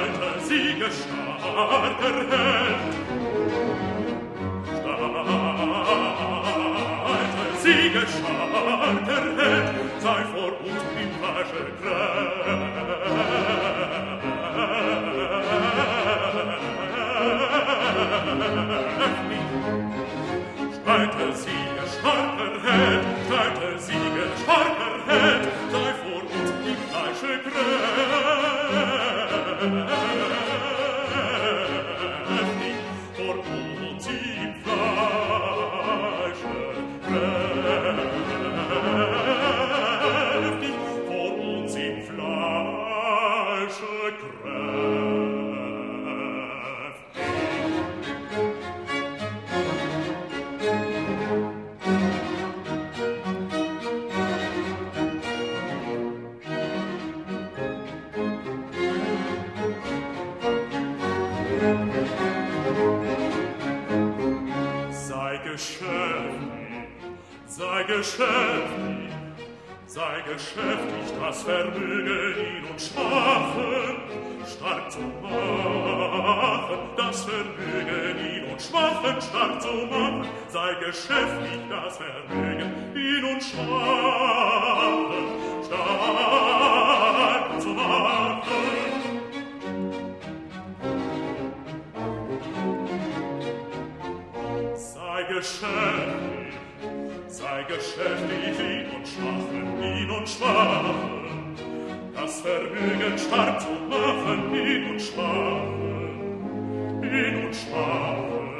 Schalter, Sieger, starker Held. Schalter, Sieger, starker Held, sei vor uns im Fleische Kräftig. Schalter, Sieger, starker Held, Schalter, Sieger, Thank you. Sei geschäftig, sei geschäftig das Vermöge ihn und Schwachen, stark zu machen, das Vermögen ihn und Schwachen stark zu machen, sei geschäftig das Vermöge ihn und Schwachen stark geschäfte hin und schwachen, hin und schwachen. Das Vermögen starb zu machen, hin und schwachen, hin und schwachen.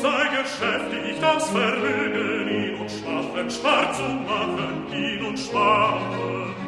Sei geschäftig, das Vermögen hin und schwachen, starb zu machen, hin und schwachen.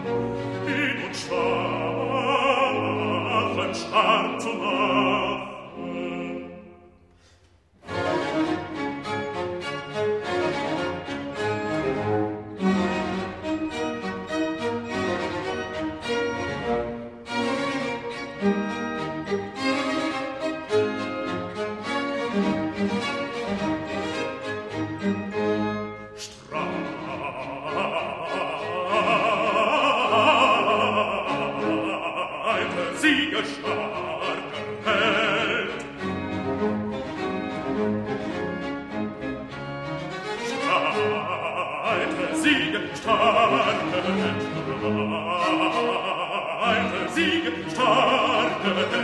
ihr starker Held. Streite, siege, starke Held. Streite, siege, starke Held.